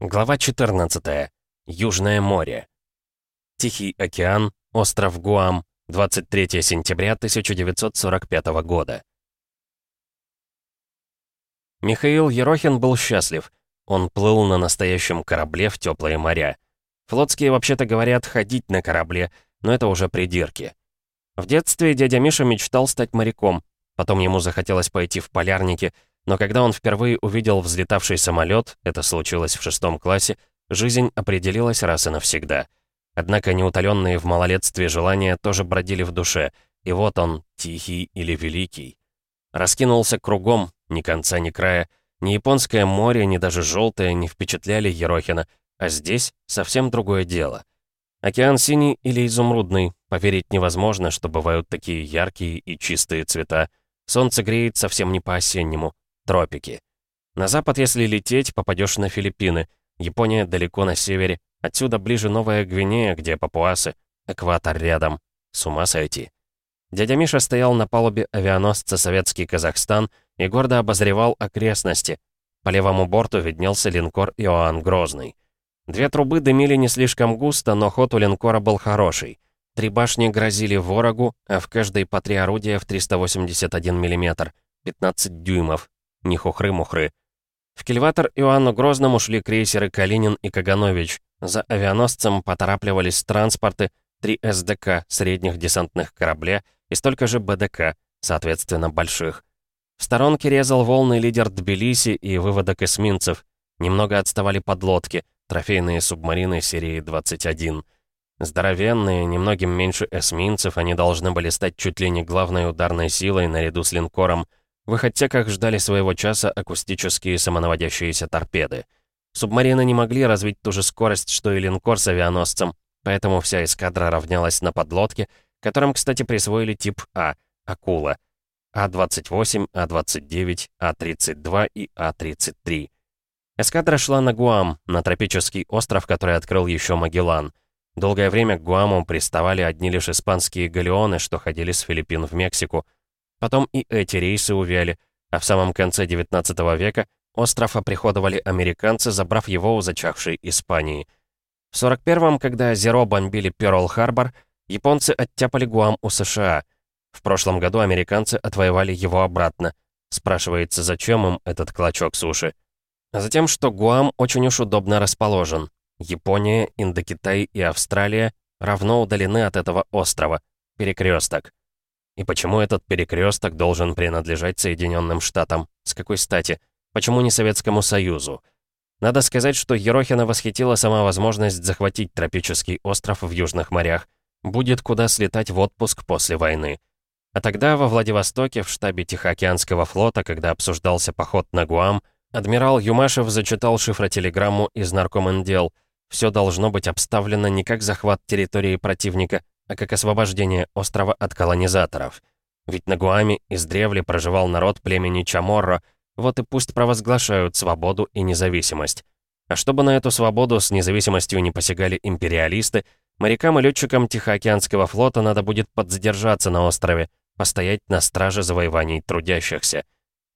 Глава 14. Южное море. Тихий океан, остров Гуам, 23 сентября 1945 года. Михаил Ерохин был счастлив. Он плыл на настоящем корабле в теплые моря. Флотские, вообще-то говорят, ходить на корабле, но это уже придирки. В детстве дядя Миша мечтал стать моряком. Потом ему захотелось пойти в полярники — но когда он впервые увидел взлетавший самолет, это случилось в шестом классе, жизнь определилась раз и навсегда. Однако неутоленные в малолетстве желания тоже бродили в душе, и вот он, тихий или великий. Раскинулся кругом, ни конца, ни края, ни японское море, ни даже желтое не впечатляли Ерохина, а здесь совсем другое дело. Океан синий или изумрудный, поверить невозможно, что бывают такие яркие и чистые цвета. Солнце греет совсем не по-осеннему, Тропики. На запад, если лететь, попадешь на Филиппины. Япония далеко на севере. Отсюда ближе Новая Гвинея, где папуасы. Экватор рядом. С ума сойти. Дядя Миша стоял на палубе авианосца «Советский Казахстан» и гордо обозревал окрестности. По левому борту виднелся линкор «Иоанн Грозный». Две трубы дымили не слишком густо, но ход у линкора был хороший. Три башни грозили ворогу, а в каждой по три орудия в 381 мм, 15 дюймов, не хухры-мухры. В кильватор Иоанну Грозному шли крейсеры «Калинин» и «Каганович». За авианосцем поторапливались транспорты, три СДК средних десантных корабля и столько же БДК, соответственно, больших. В сторонке резал волны лидер Тбилиси и выводок эсминцев. Немного отставали подлодки, трофейные субмарины серии 21. Здоровенные, немногим меньше эсминцев, они должны были стать чуть ли не главной ударной силой наряду с линкором, в их отсеках ждали своего часа акустические самонаводящиеся торпеды. Субмарины не могли развить ту же скорость, что и линкор с авианосцем, поэтому вся эскадра равнялась на подлодке, которым, кстати, присвоили тип А — «Акула». А-28, А-29, А-32 и А-33. Эскадра шла на Гуам, на тропический остров, который открыл еще Магеллан. Долгое время к Гуаму приставали одни лишь испанские галеоны, что ходили с Филиппин в Мексику — Потом и эти рейсы увяли, а в самом конце 19 века остров оприходовали американцы, забрав его у зачахшей Испании. В 41-м, когда Зеро бомбили Пёрл-Харбор, японцы оттяпали Гуам у США. В прошлом году американцы отвоевали его обратно. Спрашивается, зачем им этот клочок суши? А затем, что Гуам очень уж удобно расположен. Япония, Индокитай и Австралия равно удалены от этого острова. Перекресток. И почему этот перекресток должен принадлежать Соединенным Штатам? С какой стати? Почему не Советскому Союзу? Надо сказать, что Ерохина восхитила сама возможность захватить тропический остров в Южных морях. Будет куда слетать в отпуск после войны. А тогда во Владивостоке, в штабе Тихоокеанского флота, когда обсуждался поход на Гуам, адмирал Юмашев зачитал шифротелеграмму из наркомендел. Все должно быть обставлено не как захват территории противника, а как освобождение острова от колонизаторов. Ведь на Гуаме издревле проживал народ племени Chamorro, вот и пусть провозглашают свободу и независимость. А чтобы на эту свободу с независимостью не посягали империалисты, морякам и летчикам Тихоокеанского флота надо будет подзадержаться на острове, постоять на страже завоеваний трудящихся.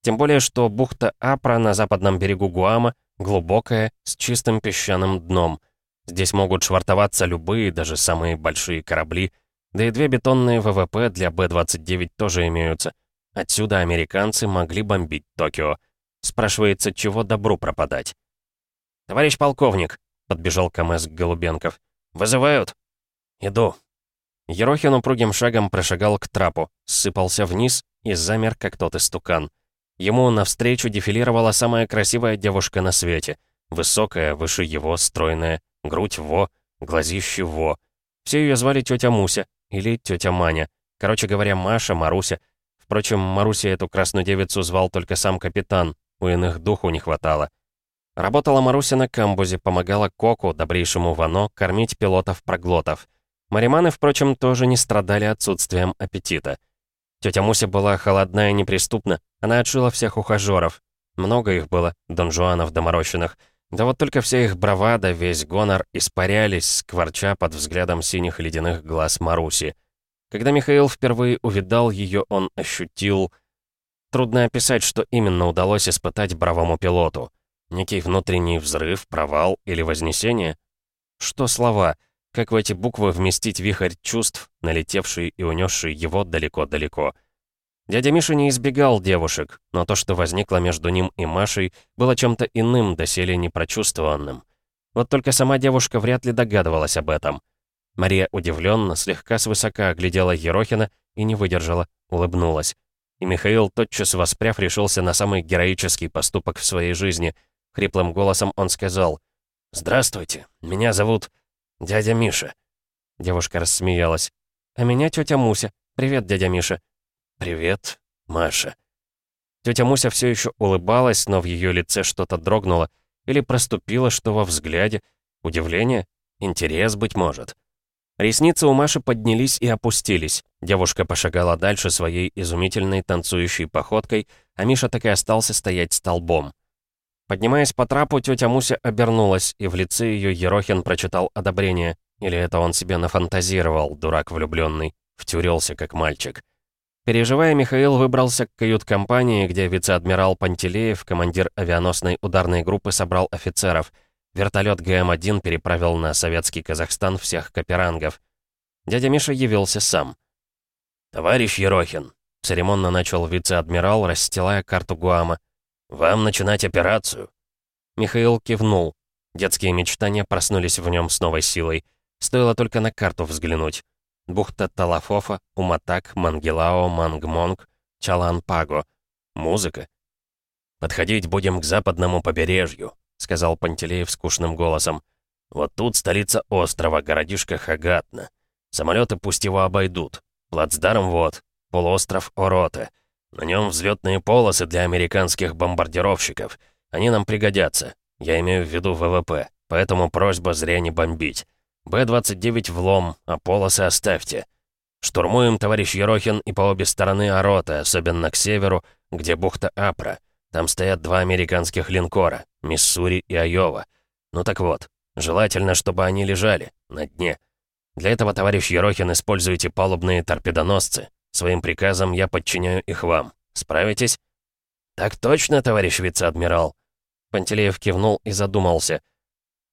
Тем более, что бухта Апра на западном берегу Гуама глубокая, с чистым песчаным дном — Здесь могут швартоваться любые, даже самые большие корабли, да и две бетонные ВВП для Б-29 тоже имеются. Отсюда американцы могли бомбить Токио. Спрашивается, чего добру пропадать? «Товарищ полковник», — подбежал КМС Голубенков. «Вызывают?» «Иду». Ерохин упругим шагом прошагал к трапу, сыпался вниз и замер, как тот истукан. Ему навстречу дефилировала самая красивая девушка на свете. Высокая, выше его, стройная, грудь во, глазище во. Все ее звали тетя Муся или тетя Маня. Короче говоря, Маша, Маруся. Впрочем, Маруся эту красную девицу звал только сам капитан, у иных духу не хватало. Работала Маруся на камбузе, помогала Коку, добрейшему Вано, кормить пилотов-проглотов. Мариманы, впрочем, тоже не страдали отсутствием аппетита. Тетя Муся была холодна и неприступна, она отшила всех ухажеров. Много их было, донжуанов доморощенных — да вот только вся их бравада, весь гонор испарялись, скворча под взглядом синих ледяных глаз Маруси. Когда Михаил впервые увидал ее, он ощутил... Трудно описать, что именно удалось испытать бравому пилоту. Некий внутренний взрыв, провал или вознесение? Что слова? Как в эти буквы вместить вихрь чувств, налетевший и унесший его далеко-далеко? Дядя Миша не избегал девушек, но то, что возникло между ним и Машей, было чем-то иным, доселе непрочувствованным. Вот только сама девушка вряд ли догадывалась об этом. Мария удивленно, слегка свысока оглядела Ерохина и не выдержала, улыбнулась. И Михаил, тотчас воспряв, решился на самый героический поступок в своей жизни. Хриплым голосом он сказал «Здравствуйте, меня зовут дядя Миша». Девушка рассмеялась. «А меня тетя Муся. Привет, дядя Миша». «Привет, Маша». Тетя Муся все еще улыбалась, но в ее лице что-то дрогнуло. Или проступило, что во взгляде. Удивление? Интерес, быть может. Ресницы у Маши поднялись и опустились. Девушка пошагала дальше своей изумительной танцующей походкой, а Миша так и остался стоять столбом. Поднимаясь по трапу, тетя Муся обернулась, и в лице ее Ерохин прочитал одобрение. Или это он себе нафантазировал, дурак влюбленный, втюрился как мальчик. Переживая, Михаил выбрался к кают-компании, где вице-адмирал Пантелеев, командир авианосной ударной группы, собрал офицеров. Вертолет ГМ-1 переправил на советский Казахстан всех каперангов. Дядя Миша явился сам. «Товарищ Ерохин», — церемонно начал вице-адмирал, расстилая карту Гуама, — «Вам начинать операцию?» Михаил кивнул. Детские мечтания проснулись в нем с новой силой. Стоило только на карту взглянуть. Бухта Талафофа, Уматак, Мангелао, Мангмонг, Чалан-Паго. Музыка. «Подходить будем к западному побережью», — сказал Пантелеев скучным голосом. «Вот тут столица острова, городишко Хагатна. Самолеты пусть его обойдут. Плацдарм вот, полуостров Ороте. На нем взлетные полосы для американских бомбардировщиков. Они нам пригодятся. Я имею в виду ВВП. Поэтому просьба зря не бомбить. Б-29 влом, а полосы оставьте. Штурмуем, товарищ Ерохин, и по обе стороны Ороты, особенно к северу, где бухта Апра. Там стоят два американских линкора, Миссури и Айова. Ну так вот, желательно, чтобы они лежали на дне. Для этого, товарищ Ерохин, используйте палубные торпедоносцы. Своим приказом я подчиняю их вам. Справитесь?» «Так точно, товарищ вице-адмирал!» Пантелеев кивнул и задумался.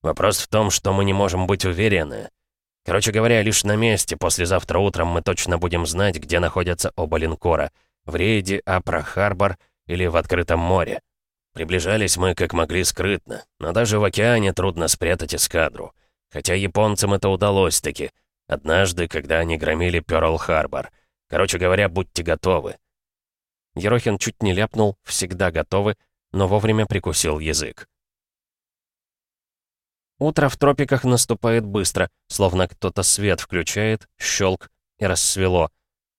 «Вопрос в том, что мы не можем быть уверены. Короче говоря, лишь на месте послезавтра утром мы точно будем знать, где находятся оба линкора. В рейде Апра-Харбор или в открытом море. Приближались мы как могли скрытно, но даже в океане трудно спрятать эскадру. Хотя японцам это удалось таки. Однажды, когда они громили Пёрл-Харбор. Короче говоря, будьте готовы». Ерохин чуть не ляпнул «всегда готовы», но вовремя прикусил язык. Утро в тропиках наступает быстро, словно кто-то свет включает, щелк и рассвело.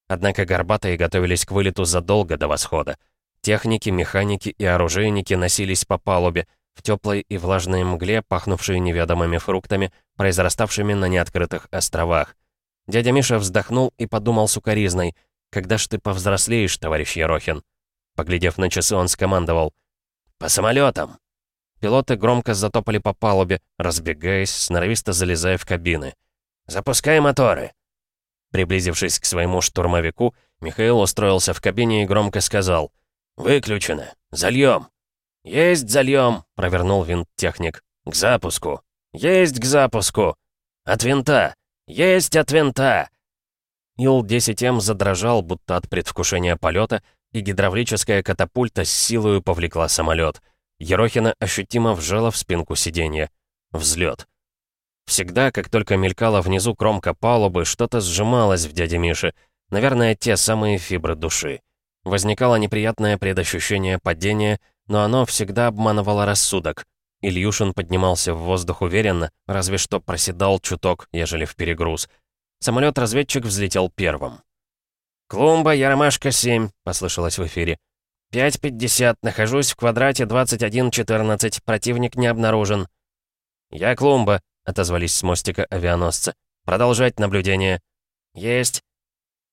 Однако горбатые готовились к вылету задолго до восхода. Техники, механики и оружейники носились по палубе, в теплой и влажной мгле, пахнувшей неведомыми фруктами, произраставшими на неоткрытых островах. Дядя Миша вздохнул и подумал сукоризной. «Когда ж ты повзрослеешь, товарищ Ерохин?» Поглядев на часы, он скомандовал. «По самолетам!» Пилоты громко затопали по палубе, разбегаясь, сноровисто залезая в кабины. «Запускай моторы!» Приблизившись к своему штурмовику, Михаил устроился в кабине и громко сказал. «Выключено! Зальем!» «Есть зальем!» — провернул винт-техник. «К запуску!» «Есть к запуску!» «От винта!» «Есть от винта!» Ил-10М задрожал, будто от предвкушения полета, и гидравлическая катапульта с силой повлекла самолет. Ерохина ощутимо вжала в спинку сиденья. Взлет. Всегда, как только мелькала внизу кромка палубы, что-то сжималось в дяде Мише. Наверное, те самые фибры души. Возникало неприятное предощущение падения, но оно всегда обманывало рассудок. Ильюшин поднимался в воздух уверенно, разве что проседал чуток, ежели в перегруз. Самолет-разведчик взлетел первым. «Клумба, Яромашка-7», — послышалось в эфире. «5.50, нахожусь в квадрате 21.14, противник не обнаружен». «Я Клумба», — отозвались с мостика авианосца. «Продолжать наблюдение». «Есть».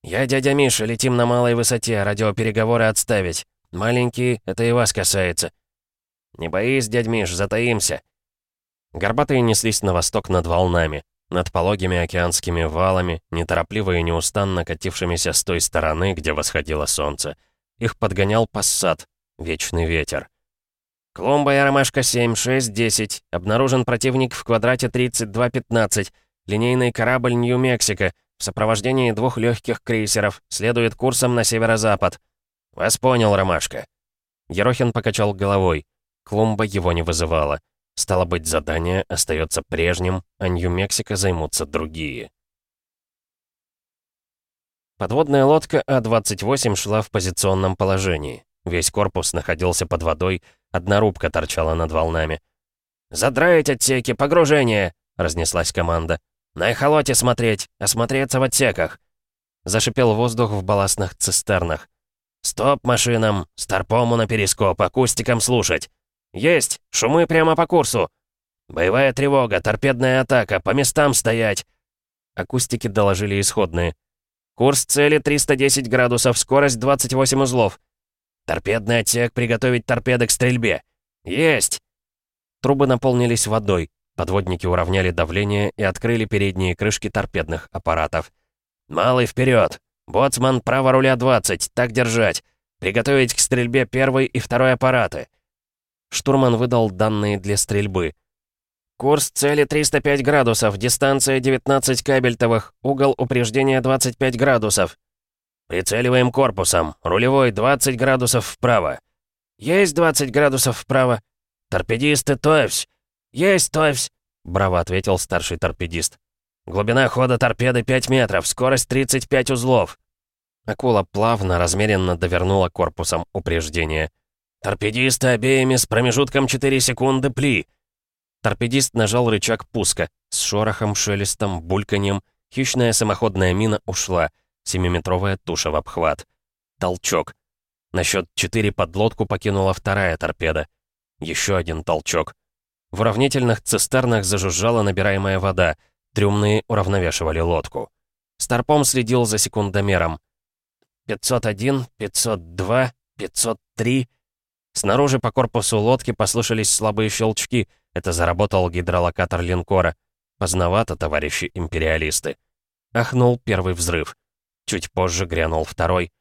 «Я дядя Миша, летим на малой высоте, радиопереговоры отставить. Маленький, это и вас касается. «Не боись, дядь Миш, затаимся!» Горбатые неслись на восток над волнами, над пологими океанскими валами, неторопливо и неустанно катившимися с той стороны, где восходило солнце. Их подгонял пассат, вечный ветер. «Клумба и ромашка 7, 6, 10. Обнаружен противник в квадрате 32-15. Линейный корабль Нью-Мексико. В сопровождении двух легких крейсеров. Следует курсом на северо-запад». «Вас понял, ромашка». Ерохин покачал головой. Клумба его не вызывала. Стало быть, задание остается прежним, а Нью-Мексико займутся другие. Подводная лодка А-28 шла в позиционном положении. Весь корпус находился под водой, одна рубка торчала над волнами. «Задраить отсеки, погружение!» — разнеслась команда. «На эхолоте смотреть, осмотреться в отсеках!» Зашипел воздух в балластных цистернах. «Стоп машинам! Старпому на перископ, акустикам слушать!» «Есть! Шумы прямо по курсу!» «Боевая тревога, торпедная атака, по местам стоять!» Акустики доложили исходные. «Курс цели 310 градусов, скорость 28 узлов. Торпедный отсек, приготовить торпеды к стрельбе. Есть!» Трубы наполнились водой. Подводники уравняли давление и открыли передние крышки торпедных аппаратов. «Малый, вперед! Боцман, право руля 20, так держать! Приготовить к стрельбе первый и второй аппараты!» Штурман выдал данные для стрельбы. «Курс цели 305 градусов, дистанция 19 кабельтовых, угол упреждения 25 градусов». «Прицеливаем корпусом, рулевой 20 градусов вправо». «Есть 20 градусов вправо». «Торпедисты, товсь!» «Есть, товсь!» — браво ответил старший торпедист. «Глубина хода торпеды 5 метров, скорость 35 узлов». Акула плавно, размеренно довернула корпусом упреждения. «Торпедисты обеими с промежутком 4 секунды пли!» Торпедист нажал рычаг пуска. С шорохом, шелестом, бульканьем хищная самоходная мина ушла. Семиметровая туша в обхват. Толчок. На счет 4 подлодку покинула вторая торпеда. Еще один толчок. В уравнительных цистернах зажужжала набираемая вода. Трюмные уравновешивали лодку. Старпом следил за секундомером. 501, 502, 503... Снаружи по корпусу лодки послышались слабые щелчки. Это заработал гидролокатор линкора. Поздновато, товарищи империалисты. Ахнул первый взрыв. Чуть позже грянул второй.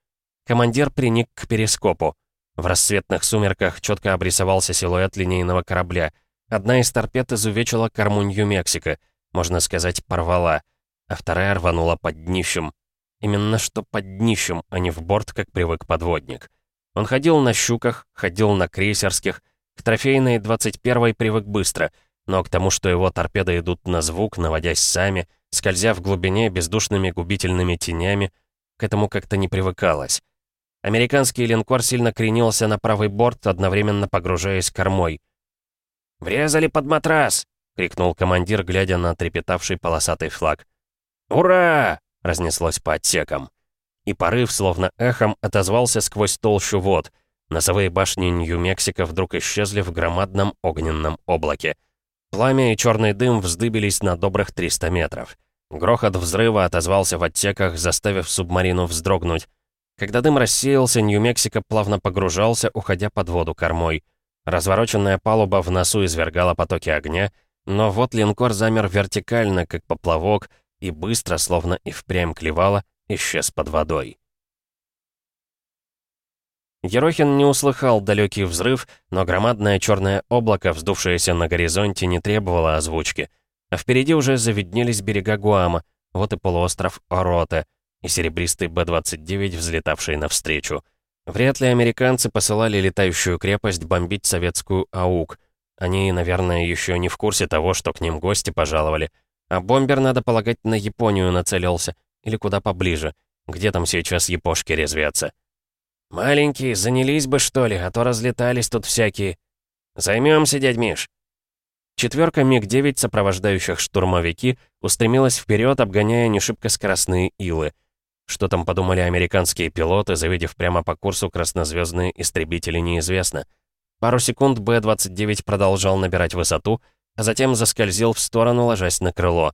Командир приник к перископу. В рассветных сумерках четко обрисовался силуэт линейного корабля. Одна из торпед изувечила корму Нью-Мексико, можно сказать, порвала, а вторая рванула под днищем. Именно что под днищем, а не в борт, как привык подводник. Он ходил на щуках, ходил на крейсерских. К трофейной 21-й привык быстро, но к тому, что его торпеды идут на звук, наводясь сами, скользя в глубине бездушными губительными тенями, к этому как-то не привыкалось. Американский линкор сильно кренился на правый борт, одновременно погружаясь кормой. «Врезали под матрас!» — крикнул командир, глядя на трепетавший полосатый флаг. «Ура!» — разнеслось по отсекам и порыв, словно эхом, отозвался сквозь толщу вод. Носовые башни Нью-Мексико вдруг исчезли в громадном огненном облаке. Пламя и черный дым вздыбились на добрых 300 метров. Грохот взрыва отозвался в отсеках, заставив субмарину вздрогнуть. Когда дым рассеялся, Нью-Мексико плавно погружался, уходя под воду кормой. Развороченная палуба в носу извергала потоки огня, но вот линкор замер вертикально, как поплавок, и быстро, словно и впрямь клевало, исчез под водой. Ерохин не услыхал далекий взрыв, но громадное черное облако, вздувшееся на горизонте, не требовало озвучки. А впереди уже завиднелись берега Гуама, вот и полуостров Ороте, и серебристый Б-29, взлетавший навстречу. Вряд ли американцы посылали летающую крепость бомбить советскую АУК. Они, наверное, еще не в курсе того, что к ним гости пожаловали. А бомбер, надо полагать, на Японию нацелился — или куда поближе? Где там сейчас япошки резвятся? «Маленькие, занялись бы, что ли, а то разлетались тут всякие. Займемся, дядь Миш». Четверка МиГ-9, сопровождающих штурмовики, устремилась вперед, обгоняя не скоростные илы. Что там подумали американские пилоты, завидев прямо по курсу краснозвездные истребители, неизвестно. Пару секунд Б-29 продолжал набирать высоту, а затем заскользил в сторону, ложась на крыло.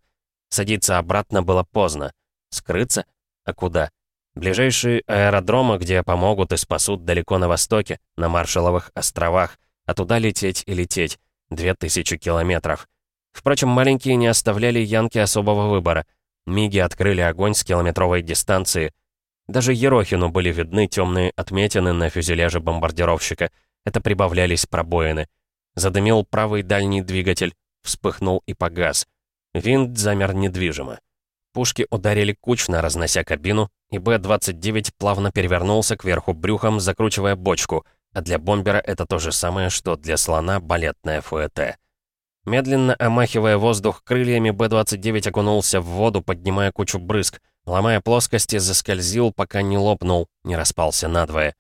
Садиться обратно было поздно. Скрыться? А куда? Ближайшие аэродромы, где помогут и спасут далеко на востоке, на Маршаловых островах, а туда лететь и лететь. Две тысячи километров. Впрочем, маленькие не оставляли Янки особого выбора. Миги открыли огонь с километровой дистанции. Даже Ерохину были видны темные отметины на фюзеляже бомбардировщика. это прибавлялись пробоины. Задымил правый дальний двигатель, вспыхнул и погас. Винт замер недвижимо. Пушки ударили кучно, разнося кабину, и Б-29 плавно перевернулся кверху брюхом, закручивая бочку, а для бомбера это то же самое, что для слона балетная фуэте. Медленно омахивая воздух крыльями, Б-29 окунулся в воду, поднимая кучу брызг, ломая плоскости, заскользил, пока не лопнул, не распался надвое.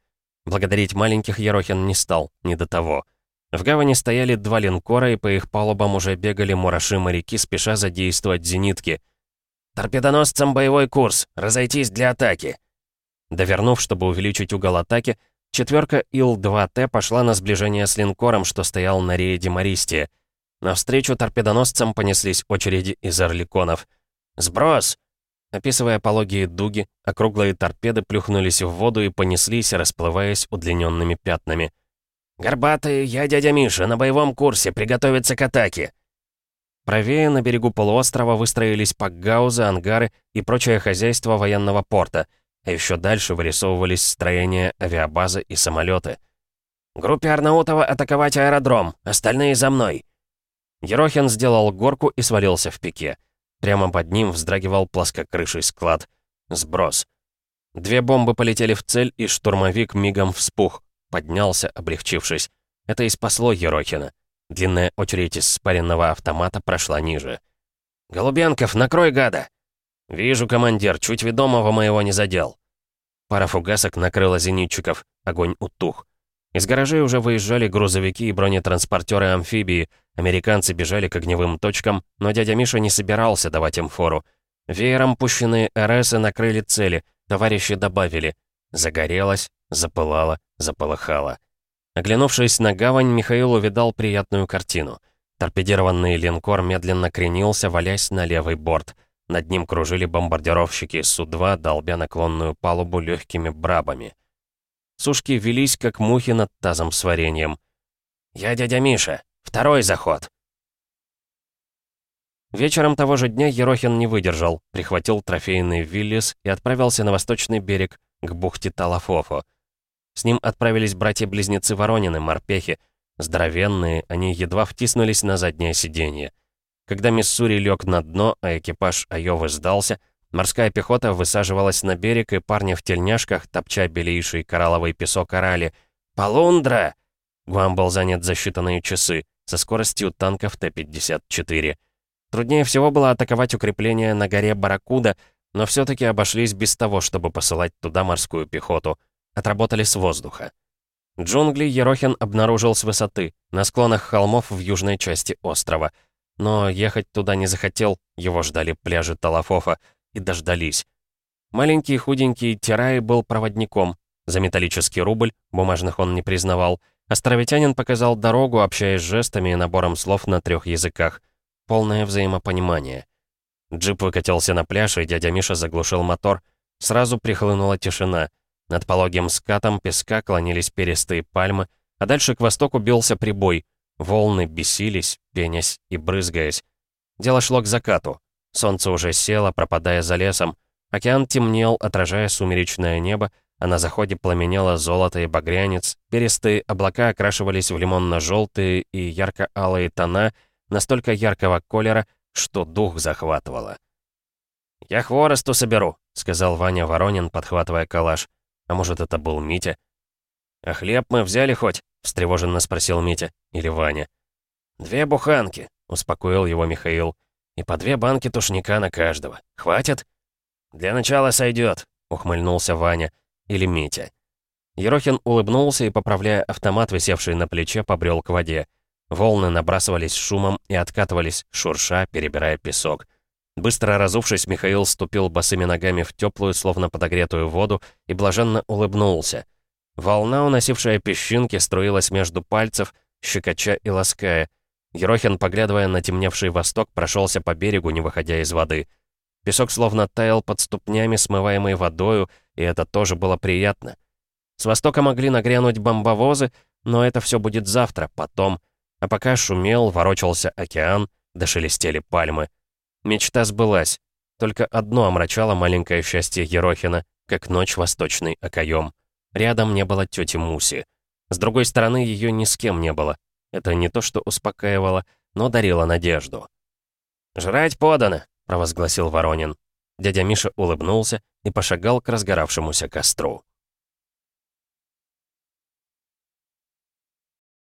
Благодарить маленьких Ерохин не стал, не до того. В гавани стояли два линкора, и по их палубам уже бегали мураши-моряки, спеша задействовать зенитки — «Торпедоносцам боевой курс! Разойтись для атаки!» Довернув, чтобы увеличить угол атаки, четверка Ил-2Т пошла на сближение с линкором, что стоял на рейде Мористия. Навстречу торпедоносцам понеслись очереди из орликонов. «Сброс!» Описывая пологие дуги, округлые торпеды плюхнулись в воду и понеслись, расплываясь удлиненными пятнами. «Горбатые, я дядя Миша, на боевом курсе, приготовиться к атаке!» Правее на берегу полуострова выстроились пакгаузы, ангары и прочее хозяйство военного порта, а еще дальше вырисовывались строения авиабазы и самолеты. «Группе Арнаутова атаковать аэродром, остальные за мной!» Ерохин сделал горку и свалился в пике. Прямо под ним вздрагивал плоскокрыший склад. Сброс. Две бомбы полетели в цель, и штурмовик мигом вспух. Поднялся, облегчившись. Это и спасло Ерохина. Длинная очередь из спаренного автомата прошла ниже. «Голубенков, накрой гада!» «Вижу, командир, чуть ведомого моего не задел». Пара фугасок накрыла зенитчиков, огонь утух. Из гаражей уже выезжали грузовики и бронетранспортеры-амфибии, американцы бежали к огневым точкам, но дядя Миша не собирался давать им фору. Веером пущенные РСы накрыли цели, товарищи добавили. Загорелось, запылало, заполыхало. Оглянувшись на гавань, Михаил увидал приятную картину. Торпедированный линкор медленно кренился, валясь на левый борт. Над ним кружили бомбардировщики Су-2, долбя наклонную палубу легкими брабами. Сушки велись, как мухи над тазом с вареньем. «Я дядя Миша! Второй заход!» Вечером того же дня Ерохин не выдержал, прихватил трофейный Виллис и отправился на восточный берег, к бухте Талафофо. С ним отправились братья-близнецы Воронины, морпехи. Здоровенные, они едва втиснулись на заднее сиденье. Когда Миссури лег на дно, а экипаж Айовы сдался, морская пехота высаживалась на берег, и парни в тельняшках, топча белейший коралловый песок, орали «Полундра!». Гуам был занят за считанные часы, со скоростью танков Т-54. Труднее всего было атаковать укрепления на горе Баракуда, но все таки обошлись без того, чтобы посылать туда морскую пехоту — Отработали с воздуха. Джунгли Ерохин обнаружил с высоты, на склонах холмов в южной части острова. Но ехать туда не захотел, его ждали пляжи Талафофа, и дождались. Маленький худенький Тирай был проводником. За металлический рубль, бумажных он не признавал, островитянин показал дорогу, общаясь жестами и набором слов на трех языках. Полное взаимопонимание. Джип выкатился на пляж, и дядя Миша заглушил мотор. Сразу прихлынула тишина — над пологим скатом песка клонились перистые пальмы, а дальше к востоку бился прибой. Волны бесились, пенясь и брызгаясь. Дело шло к закату. Солнце уже село, пропадая за лесом. Океан темнел, отражая сумеречное небо, а на заходе пламенело золото и багрянец, перистые облака окрашивались в лимонно-желтые и ярко-алые тона, настолько яркого колера, что дух захватывало. «Я хворосту соберу», — сказал Ваня Воронин, подхватывая калаш. А может, это был Митя? «А хлеб мы взяли хоть?» — встревоженно спросил Митя. Или Ваня. «Две буханки», — успокоил его Михаил. «И по две банки тушника на каждого. Хватит?» «Для начала сойдет», — ухмыльнулся Ваня. Или Митя. Ерохин улыбнулся и, поправляя автомат, висевший на плече, побрел к воде. Волны набрасывались шумом и откатывались, шурша, перебирая песок. Быстро разувшись, Михаил ступил босыми ногами в теплую, словно подогретую воду, и блаженно улыбнулся. Волна, уносившая песчинки, струилась между пальцев, щекоча и лаская. Ерохин, поглядывая на темневший восток, прошелся по берегу, не выходя из воды. Песок словно таял под ступнями, смываемый водою, и это тоже было приятно. С востока могли нагрянуть бомбовозы, но это все будет завтра, потом. А пока шумел, ворочался океан, дошелестели пальмы. Мечта сбылась. Только одно омрачало маленькое счастье Ерохина, как ночь восточный окоем. Рядом не было тети Муси. С другой стороны, ее ни с кем не было. Это не то, что успокаивало, но дарило надежду. «Жрать подано!» — провозгласил Воронин. Дядя Миша улыбнулся и пошагал к разгоравшемуся костру.